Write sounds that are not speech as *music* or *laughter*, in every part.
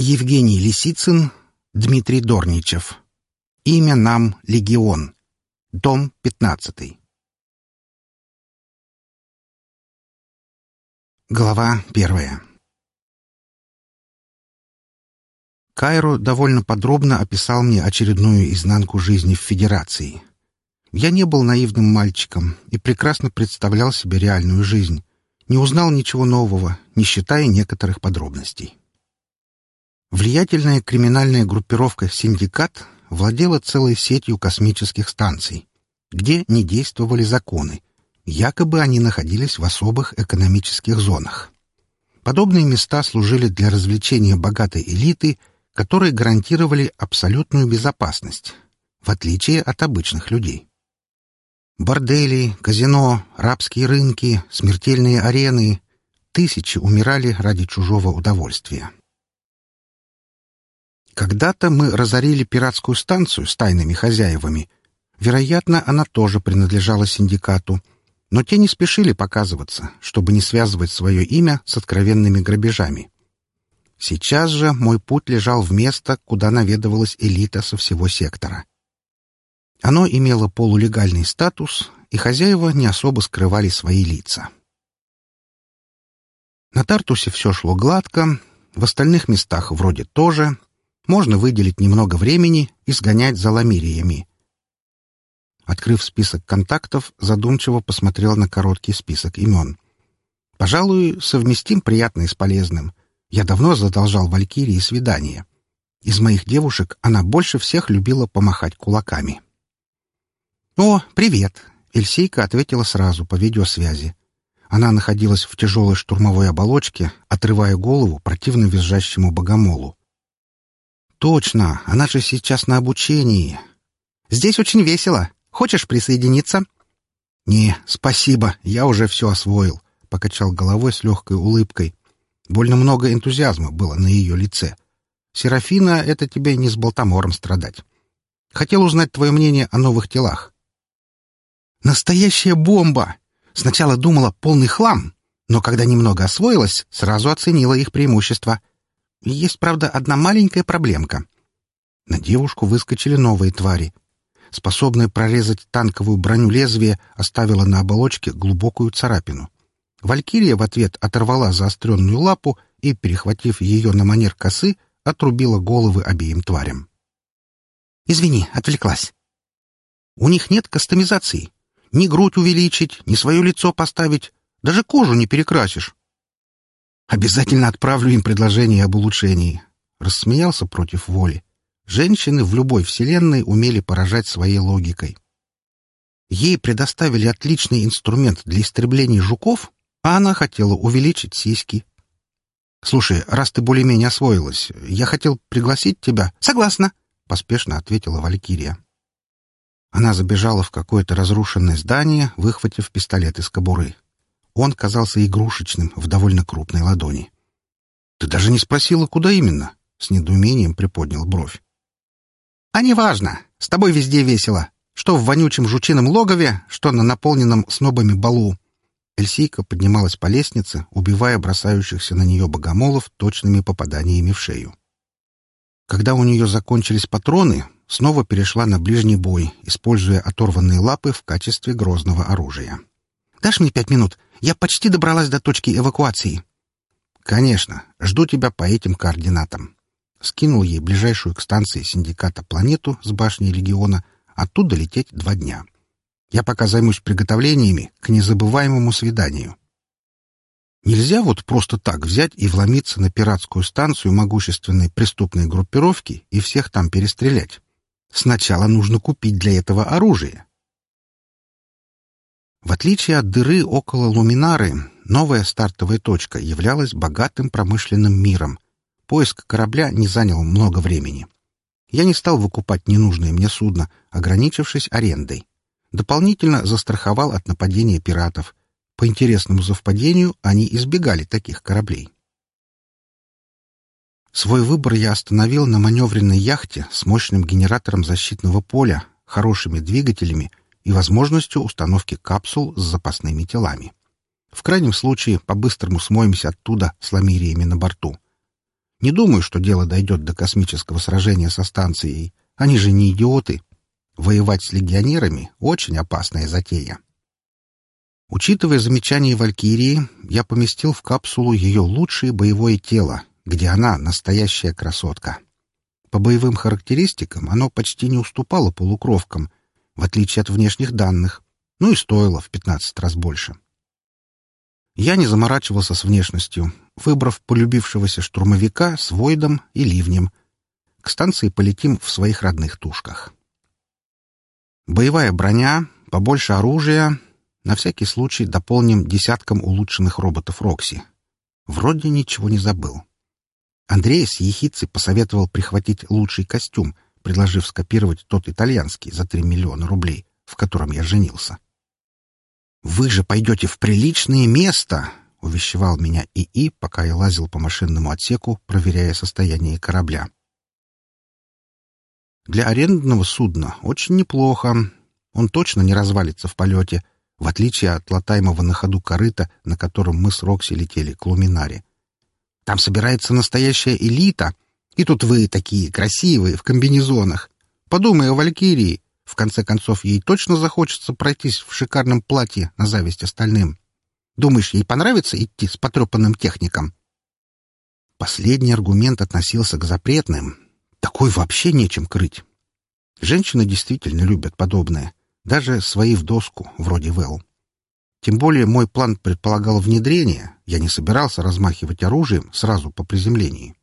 Евгений Лисицын, Дмитрий Дорничев. Имя нам Легион. Дом 15. Глава первая. Кайро довольно подробно описал мне очередную изнанку жизни в Федерации. Я не был наивным мальчиком и прекрасно представлял себе реальную жизнь. Не узнал ничего нового, не считая некоторых подробностей. Влиятельная криминальная группировка «Синдикат» владела целой сетью космических станций, где не действовали законы. Якобы они находились в особых экономических зонах. Подобные места служили для развлечения богатой элиты – которые гарантировали абсолютную безопасность, в отличие от обычных людей. Бордели, казино, рабские рынки, смертельные арены — тысячи умирали ради чужого удовольствия. Когда-то мы разорили пиратскую станцию с тайными хозяевами. Вероятно, она тоже принадлежала синдикату, но те не спешили показываться, чтобы не связывать свое имя с откровенными грабежами. Сейчас же мой путь лежал в место, куда наведывалась элита со всего сектора. Оно имело полулегальный статус, и хозяева не особо скрывали свои лица. На Тартусе все шло гладко, в остальных местах вроде тоже. Можно выделить немного времени и сгонять за ламириями. Открыв список контактов, задумчиво посмотрел на короткий список имен. Пожалуй, совместим приятное с полезным. Я давно задолжал Валькирии свидание. Из моих девушек она больше всех любила помахать кулаками. «О, привет!» — Эльсейка ответила сразу по видеосвязи. Она находилась в тяжелой штурмовой оболочке, отрывая голову противно визжащему богомолу. «Точно! Она же сейчас на обучении!» «Здесь очень весело. Хочешь присоединиться?» «Не, спасибо, я уже все освоил», — покачал головой с легкой улыбкой. Больно много энтузиазма было на ее лице. «Серафина, это тебе не с Болтамором страдать. Хотел узнать твое мнение о новых телах». «Настоящая бомба! Сначала думала полный хлам, но когда немного освоилась, сразу оценила их преимущества. Есть, правда, одна маленькая проблемка. На девушку выскочили новые твари. Способная прорезать танковую броню лезвие оставила на оболочке глубокую царапину. Валькирия в ответ оторвала заостренную лапу и, перехватив ее на манер косы, отрубила головы обеим тварям. «Извини, отвлеклась. У них нет кастомизации. Ни грудь увеличить, ни свое лицо поставить, даже кожу не перекрасишь. Обязательно отправлю им предложение об улучшении». Рассмеялся против воли. Женщины в любой вселенной умели поражать своей логикой. Ей предоставили отличный инструмент для истребления жуков, а она хотела увеличить сиськи. «Слушай, раз ты более-менее освоилась, я хотел пригласить тебя». «Согласна», — поспешно ответила Валькирия. Она забежала в какое-то разрушенное здание, выхватив пистолет из кобуры. Он казался игрушечным в довольно крупной ладони. «Ты даже не спросила, куда именно?» — с недоумением приподнял бровь. «А неважно. С тобой везде весело. Что в вонючем жучином логове, что на наполненном снобами балу. Эльсийка поднималась по лестнице, убивая бросающихся на нее богомолов точными попаданиями в шею. Когда у нее закончились патроны, снова перешла на ближний бой, используя оторванные лапы в качестве грозного оружия. «Дашь мне пять минут? Я почти добралась до точки эвакуации». «Конечно. Жду тебя по этим координатам». Скинул ей ближайшую к станции синдиката планету с башней Легиона, оттуда лететь два дня. Я пока займусь приготовлениями к незабываемому свиданию. Нельзя вот просто так взять и вломиться на пиратскую станцию могущественной преступной группировки и всех там перестрелять. Сначала нужно купить для этого оружие. В отличие от дыры около Луминары, новая стартовая точка являлась богатым промышленным миром. Поиск корабля не занял много времени. Я не стал выкупать ненужное мне судно, ограничившись арендой дополнительно застраховал от нападения пиратов. По интересному совпадению они избегали таких кораблей. Свой выбор я остановил на маневренной яхте с мощным генератором защитного поля, хорошими двигателями и возможностью установки капсул с запасными телами. В крайнем случае, по-быстрому смоемся оттуда с ламириями на борту. Не думаю, что дело дойдет до космического сражения со станцией. Они же не идиоты. Воевать с легионерами — очень опасная затея. Учитывая замечания Валькирии, я поместил в капсулу ее лучшее боевое тело, где она — настоящая красотка. По боевым характеристикам оно почти не уступало полукровкам, в отличие от внешних данных, ну и стоило в 15 раз больше. Я не заморачивался с внешностью, выбрав полюбившегося штурмовика с Войдом и Ливнем. К станции полетим в своих родных тушках. Боевая броня, побольше оружия. На всякий случай дополним десятком улучшенных роботов Рокси. Вроде ничего не забыл. Андрей с ехицей посоветовал прихватить лучший костюм, предложив скопировать тот итальянский за три миллиона рублей, в котором я женился. «Вы же пойдете в приличное место!» — увещевал меня ИИ, пока я лазил по машинному отсеку, проверяя состояние корабля. Для арендного судна очень неплохо. Он точно не развалится в полете, в отличие от латаемого на ходу корыта, на котором мы с Рокси летели к Луминаре. Там собирается настоящая элита, и тут вы такие красивые, в комбинезонах. Подумай о Валькирии. В конце концов, ей точно захочется пройтись в шикарном платье на зависть остальным. Думаешь, ей понравится идти с потрепанным техником? Последний аргумент относился к запретным. Такой вообще нечем крыть. Женщины действительно любят подобное. Даже свои в доску, вроде Вэл. Тем более мой план предполагал внедрение. Я не собирался размахивать оружием сразу по приземлении.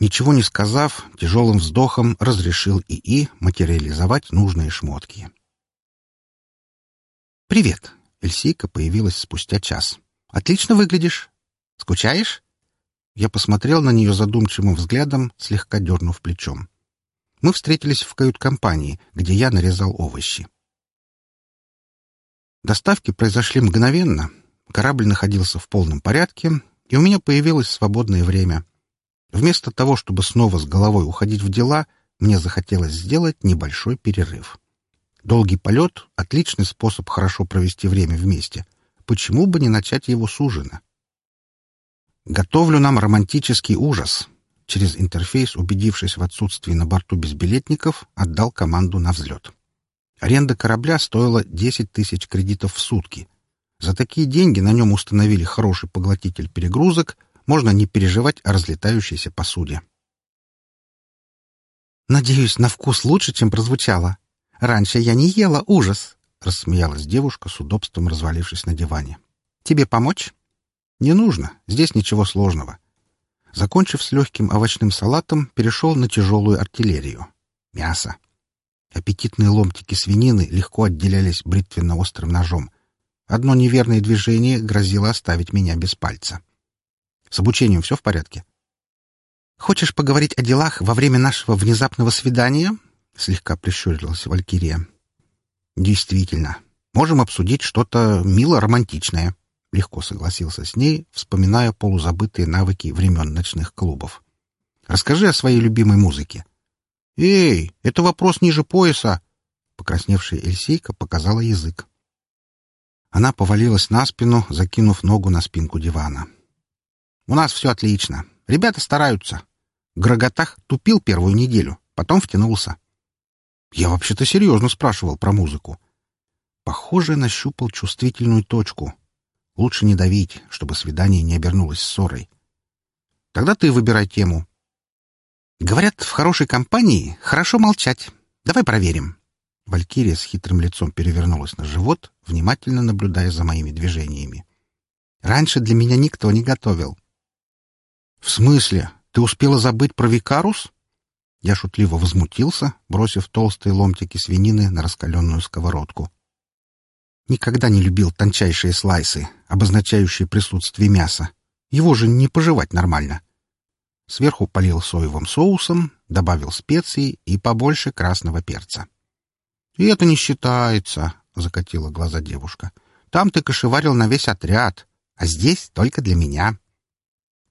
Ничего не сказав, тяжелым вздохом разрешил ИИ материализовать нужные шмотки. «Привет!» Эльсейка появилась спустя час. «Отлично выглядишь. Скучаешь?» Я посмотрел на нее задумчивым взглядом, слегка дернув плечом. Мы встретились в кают-компании, где я нарезал овощи. Доставки произошли мгновенно. Корабль находился в полном порядке, и у меня появилось свободное время. Вместо того, чтобы снова с головой уходить в дела, мне захотелось сделать небольшой перерыв. Долгий полет — отличный способ хорошо провести время вместе. Почему бы не начать его с ужина? Готовлю нам романтический ужас. Через интерфейс, убедившись в отсутствии на борту безбилетников, отдал команду на взлет. Аренда корабля стоила 10 тысяч кредитов в сутки. За такие деньги на нем установили хороший поглотитель перегрузок, можно не переживать о разлетающейся посуде. «Надеюсь, на вкус лучше, чем прозвучало», Раньше я не ела, ужас!» — рассмеялась девушка с удобством, развалившись на диване. «Тебе помочь?» «Не нужно. Здесь ничего сложного». Закончив с легким овощным салатом, перешел на тяжелую артиллерию. Мясо. Аппетитные ломтики свинины легко отделялись бритвенно-острым ножом. Одно неверное движение грозило оставить меня без пальца. С обучением все в порядке? «Хочешь поговорить о делах во время нашего внезапного свидания?» — слегка прищурилась Валькирия. «Действительно. Можем обсудить что-то мило-романтичное», — легко согласился с ней, вспоминая полузабытые навыки времен ночных клубов. «Расскажи о своей любимой музыке». «Эй, это вопрос ниже пояса!» Покрасневшая Эльсейка показала язык. Она повалилась на спину, закинув ногу на спинку дивана. «У нас все отлично. Ребята стараются. Гроготах тупил первую неделю, потом втянулся. Я вообще-то серьезно спрашивал про музыку. Похоже, нащупал чувствительную точку. Лучше не давить, чтобы свидание не обернулось ссорой. Тогда ты выбирай тему. Говорят, в хорошей компании хорошо молчать. Давай проверим. Валькирия с хитрым лицом перевернулась на живот, внимательно наблюдая за моими движениями. Раньше для меня никто не готовил. — В смысле? Ты успела забыть про Викарус? Я шутливо возмутился, бросив толстые ломтики свинины на раскаленную сковородку. Никогда не любил тончайшие слайсы, обозначающие присутствие мяса. Его же не пожевать нормально. Сверху полил соевым соусом, добавил специй и побольше красного перца. — И это не считается, — закатила глаза девушка. — Там ты кошеварил на весь отряд, а здесь только для меня. —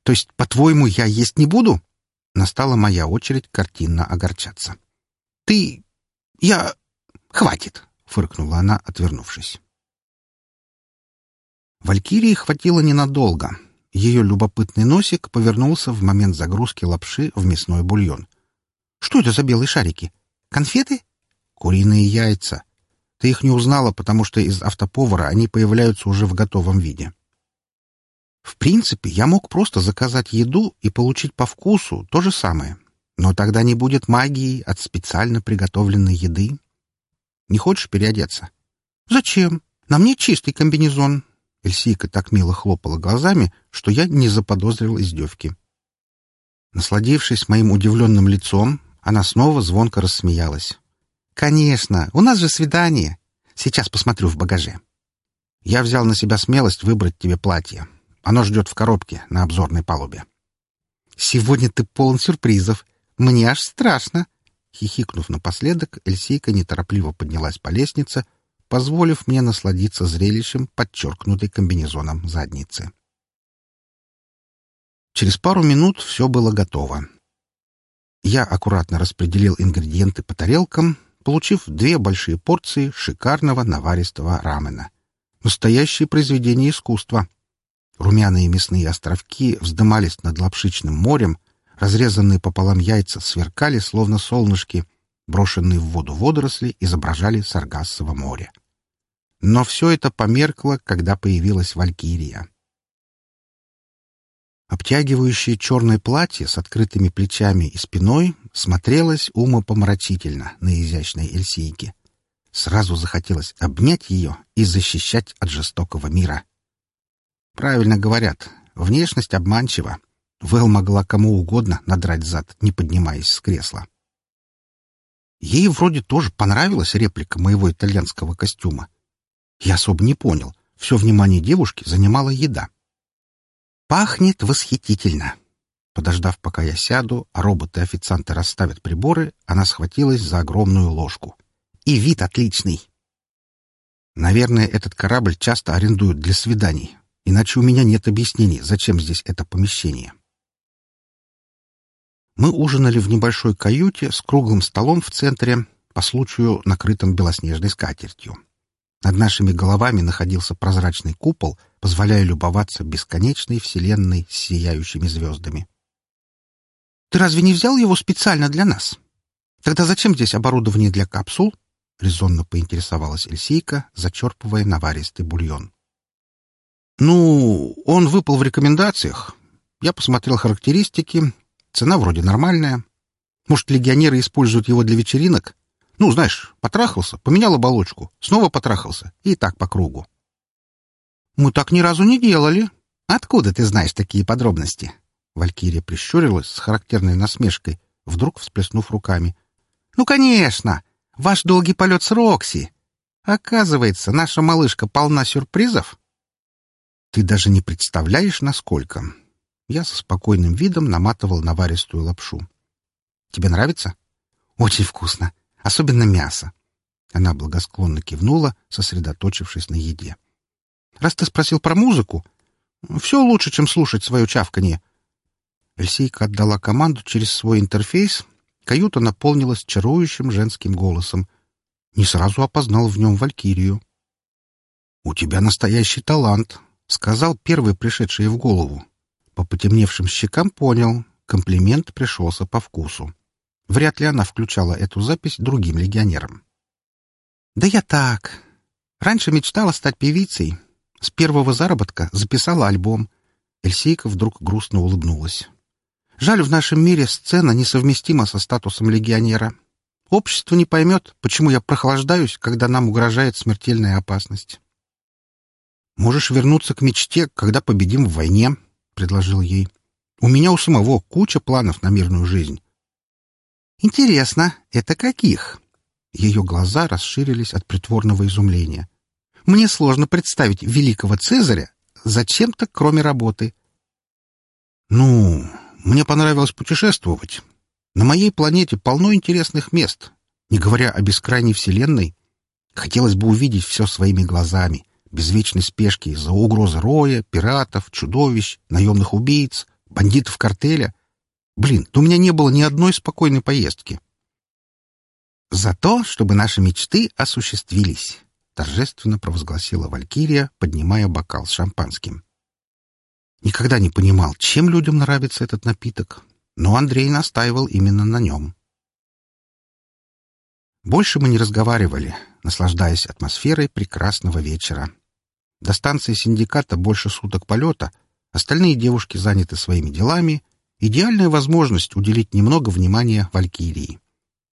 То есть, по-твоему, я есть не буду? Настала моя очередь картинно огорчаться. «Ты... я... хватит!» — фыркнула она, отвернувшись. Валькирии хватило ненадолго. Ее любопытный носик повернулся в момент загрузки лапши в мясной бульон. «Что это за белые шарики? Конфеты?» «Куриные яйца. Ты их не узнала, потому что из автоповара они появляются уже в готовом виде». В принципе, я мог просто заказать еду и получить по вкусу то же самое. Но тогда не будет магии от специально приготовленной еды. Не хочешь переодеться? Зачем? На мне чистый комбинезон. Эльсийка так мило хлопала глазами, что я не заподозрил издевки. Насладившись моим удивленным лицом, она снова звонко рассмеялась. «Конечно, у нас же свидание. Сейчас посмотрю в багаже». Я взял на себя смелость выбрать тебе платье. Оно ждет в коробке на обзорной палубе. «Сегодня ты полон сюрпризов. Мне аж страшно!» Хихикнув напоследок, Эльсейка неторопливо поднялась по лестнице, позволив мне насладиться зрелищем, подчеркнутой комбинезоном задницы. Через пару минут все было готово. Я аккуратно распределил ингредиенты по тарелкам, получив две большие порции шикарного наваристого рамена. Настоящее произведение искусства. Румяные мясные островки вздымались над лапшичным морем, разрезанные пополам яйца сверкали, словно солнышки, брошенные в воду водоросли изображали Саргассово море. Но все это померкло, когда появилась Валькирия. Обтягивающее черное платье с открытыми плечами и спиной смотрелось умопомрачительно на изящной эльсийке. Сразу захотелось обнять ее и защищать от жестокого мира. Правильно говорят, внешность обманчива. Вэл могла кому угодно надрать зад, не поднимаясь с кресла. Ей вроде тоже понравилась реплика моего итальянского костюма. Я особо не понял. Все внимание девушки занимала еда. «Пахнет восхитительно!» Подождав, пока я сяду, а роботы-официанты расставят приборы, она схватилась за огромную ложку. «И вид отличный!» Наверное, этот корабль часто арендуют для свиданий, Иначе у меня нет объяснений, зачем здесь это помещение. Мы ужинали в небольшой каюте с круглым столом в центре, по случаю накрытым белоснежной скатертью. Над нашими головами находился прозрачный купол, позволяя любоваться бесконечной вселенной с сияющими звездами. «Ты разве не взял его специально для нас? Тогда зачем здесь оборудование для капсул?» — резонно поинтересовалась Эльсейка, зачерпывая наваристый бульон. Ну, он выпал в рекомендациях. Я посмотрел характеристики. Цена вроде нормальная. Может, легионеры используют его для вечеринок? Ну, знаешь, потрахался, поменял оболочку, снова потрахался, и так по кругу. Мы так ни разу не делали. Откуда ты знаешь такие подробности? Валькирия прищурилась с характерной насмешкой, вдруг всплеснув руками. Ну, конечно! Ваш долгий полет с Рокси. Оказывается, наша малышка полна сюрпризов. Ты даже не представляешь, насколько. Я со спокойным видом наматывал наваристую лапшу. Тебе нравится? Очень вкусно. Особенно мясо. Она благосклонно кивнула, сосредоточившись на еде. Раз ты спросил про музыку, все лучше, чем слушать свое чавканье. Эльсейка отдала команду через свой интерфейс. Каюта наполнилась чарующим женским голосом. Не сразу опознал в нем Валькирию. — У тебя настоящий талант, — сказал первый пришедший в голову. По потемневшим щекам понял, комплимент пришелся по вкусу. Вряд ли она включала эту запись другим легионерам. «Да я так. Раньше мечтала стать певицей. С первого заработка записала альбом». Эльсейка вдруг грустно улыбнулась. «Жаль, в нашем мире сцена несовместима со статусом легионера. Общество не поймет, почему я прохлаждаюсь, когда нам угрожает смертельная опасность». «Можешь вернуться к мечте, когда победим в войне», — предложил ей. «У меня у самого куча планов на мирную жизнь». «Интересно, это каких?» Ее глаза расширились от притворного изумления. «Мне сложно представить великого Цезаря зачем-то, кроме работы». «Ну, мне понравилось путешествовать. На моей планете полно интересных мест, не говоря о бескрайней вселенной. Хотелось бы увидеть все своими глазами, без вечной спешки из-за угрозы роя, пиратов, чудовищ, наемных убийц, бандитов картеля. Блин, у меня не было ни одной спокойной поездки. «За то, чтобы наши мечты осуществились», — торжественно провозгласила Валькирия, поднимая бокал с шампанским. Никогда не понимал, чем людям нравится этот напиток, но Андрей настаивал именно на нем. Больше мы не разговаривали, наслаждаясь атмосферой прекрасного вечера. До станции синдиката больше суток полета, остальные девушки заняты своими делами, идеальная возможность уделить немного внимания Валькирии.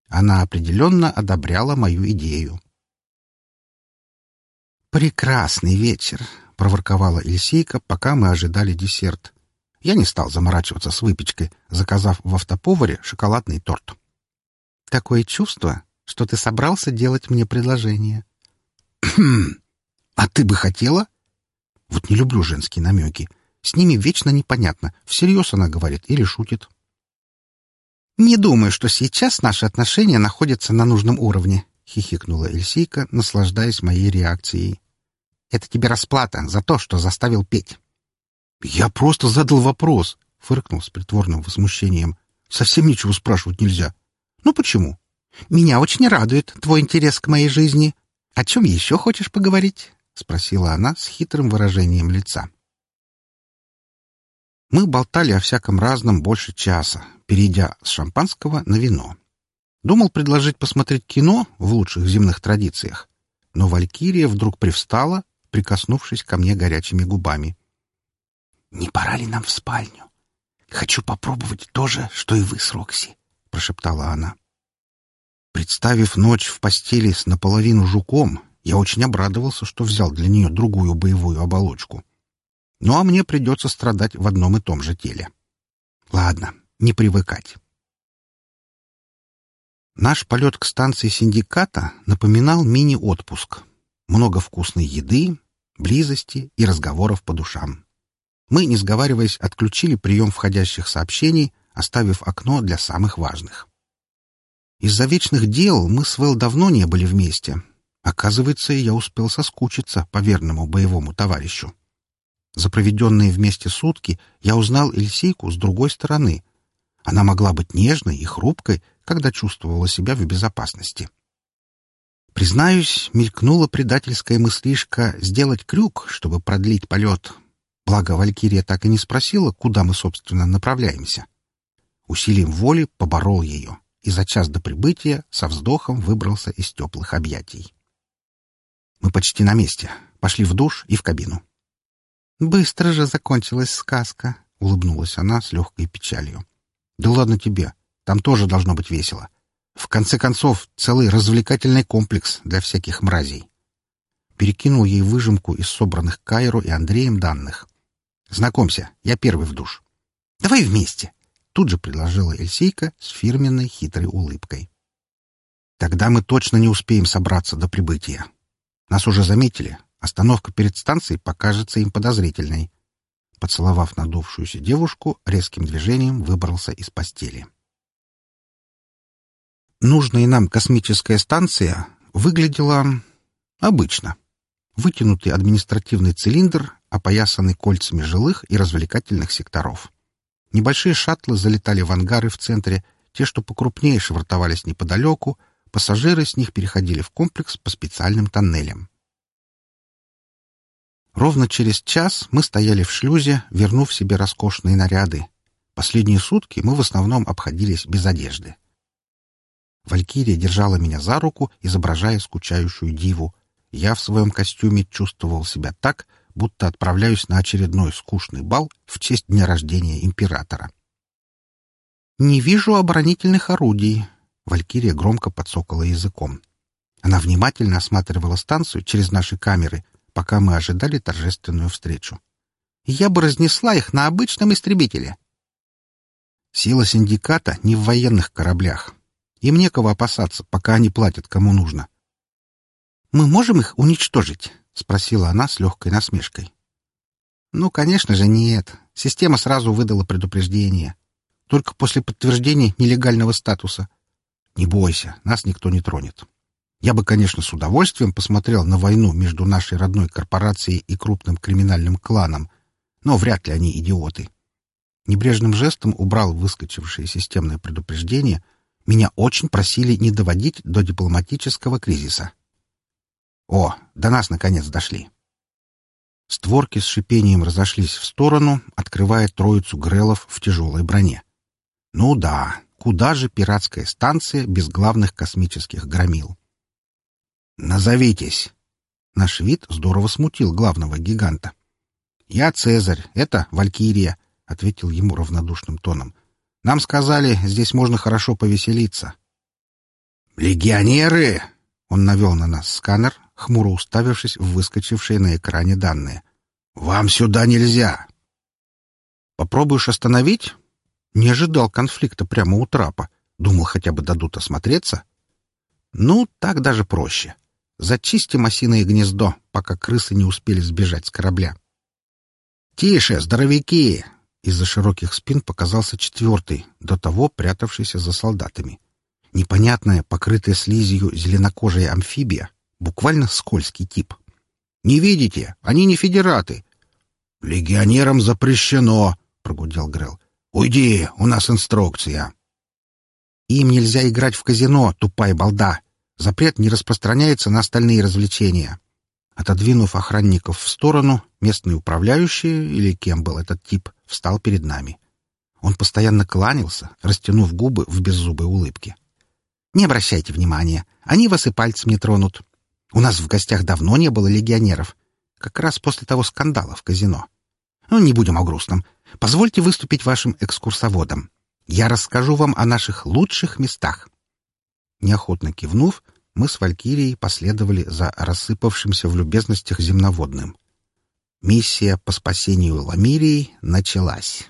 Она определенно одобряла мою идею. «Прекрасный вечер!» — проворковала Эльсейка, пока мы ожидали десерт. Я не стал заморачиваться с выпечкой, заказав в автоповаре шоколадный торт. «Такое чувство, что ты собрался делать мне предложение». *clears throat* «А ты бы хотела?» «Вот не люблю женские намеки. С ними вечно непонятно, всерьез она говорит или шутит». «Не думаю, что сейчас наши отношения находятся на нужном уровне», — хихикнула Эльсейка, наслаждаясь моей реакцией. Это тебе расплата за то, что заставил петь. Я просто задал вопрос, фыркнул с притворным возмущением. Совсем ничего спрашивать нельзя. Ну почему? Меня очень радует твой интерес к моей жизни. О чем еще хочешь поговорить? спросила она с хитрым выражением лица. Мы болтали о всяком разном больше часа, перейдя с шампанского на вино. Думал предложить посмотреть кино в лучших земных традициях, но Валькирия вдруг привстала прикоснувшись ко мне горячими губами. «Не пора ли нам в спальню? Хочу попробовать то же, что и вы с Рокси», — прошептала она. Представив ночь в постели с наполовину жуком, я очень обрадовался, что взял для нее другую боевую оболочку. Ну а мне придется страдать в одном и том же теле. Ладно, не привыкать. Наш полет к станции синдиката напоминал мини-отпуск. Много вкусной еды, близости и разговоров по душам. Мы, не сговариваясь, отключили прием входящих сообщений, оставив окно для самых важных. Из-за вечных дел мы с Вэл давно не были вместе. Оказывается, я успел соскучиться по верному боевому товарищу. За проведенные вместе сутки я узнал Эльсейку с другой стороны. Она могла быть нежной и хрупкой, когда чувствовала себя в безопасности. Признаюсь, мелькнула предательская мыслишка сделать крюк, чтобы продлить полет. Благо, Валькирия так и не спросила, куда мы, собственно, направляемся. Усилием воли поборол ее и за час до прибытия со вздохом выбрался из теплых объятий. Мы почти на месте. Пошли в душ и в кабину. «Быстро же закончилась сказка», — улыбнулась она с легкой печалью. «Да ладно тебе. Там тоже должно быть весело. В конце концов, целый развлекательный комплекс для всяких мразей. Перекинул ей выжимку из собранных Кайро и Андреем данных. «Знакомься, я первый в душ». «Давай вместе!» — тут же предложила Эльсейка с фирменной хитрой улыбкой. «Тогда мы точно не успеем собраться до прибытия. Нас уже заметили. Остановка перед станцией покажется им подозрительной». Поцеловав надувшуюся девушку, резким движением выбрался из постели. Нужная нам космическая станция выглядела обычно. Вытянутый административный цилиндр, опоясанный кольцами жилых и развлекательных секторов. Небольшие шаттлы залетали в ангары в центре, те, что покрупнее, швартовались неподалеку, пассажиры с них переходили в комплекс по специальным тоннелям. Ровно через час мы стояли в шлюзе, вернув себе роскошные наряды. Последние сутки мы в основном обходились без одежды. Валькирия держала меня за руку, изображая скучающую диву. Я в своем костюме чувствовал себя так, будто отправляюсь на очередной скучный бал в честь дня рождения императора. «Не вижу оборонительных орудий», — Валькирия громко подсокала языком. Она внимательно осматривала станцию через наши камеры, пока мы ожидали торжественную встречу. «Я бы разнесла их на обычном истребителе». Сила синдиката не в военных кораблях, им некого опасаться, пока они платят кому нужно. «Мы можем их уничтожить?» — спросила она с легкой насмешкой. «Ну, конечно же, нет. Система сразу выдала предупреждение. Только после подтверждения нелегального статуса. Не бойся, нас никто не тронет. Я бы, конечно, с удовольствием посмотрел на войну между нашей родной корпорацией и крупным криминальным кланом, но вряд ли они идиоты». Небрежным жестом убрал выскочившее системное предупреждение — меня очень просили не доводить до дипломатического кризиса. О, до нас наконец дошли. Створки с шипением разошлись в сторону, открывая троицу грелов в тяжелой броне. Ну да, куда же пиратская станция без главных космических громил? «Назовитесь!» Наш вид здорово смутил главного гиганта. «Я Цезарь, это Валькирия», — ответил ему равнодушным тоном. «Нам сказали, здесь можно хорошо повеселиться». «Легионеры!» — он навел на нас сканер, хмуро уставившись в выскочившие на экране данные. «Вам сюда нельзя!» «Попробуешь остановить?» Не ожидал конфликта прямо у трапа. Думал, хотя бы дадут осмотреться. «Ну, так даже проще. Зачистим осиное гнездо, пока крысы не успели сбежать с корабля». «Тише, здоровяки!» Из-за широких спин показался четвертый, до того прятавшийся за солдатами. Непонятная, покрытая слизью зеленокожая амфибия, буквально скользкий тип. «Не видите? Они не федераты!» «Легионерам запрещено!» — прогудел Грел. «Уйди, у нас инструкция!» «Им нельзя играть в казино, тупая балда! Запрет не распространяется на остальные развлечения!» Отодвинув охранников в сторону, местный управляющий, или кем был этот тип, встал перед нами. Он постоянно кланялся, растянув губы в беззубой улыбке. «Не обращайте внимания, они вас и пальцем не тронут. У нас в гостях давно не было легионеров, как раз после того скандала в казино. Ну, не будем о грустном. Позвольте выступить вашим экскурсоводом. Я расскажу вам о наших лучших местах». Неохотно кивнув, мы с Валькирией последовали за рассыпавшимся в любезностях земноводным. Миссия по спасению Ламирии началась.